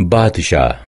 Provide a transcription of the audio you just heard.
बादशाह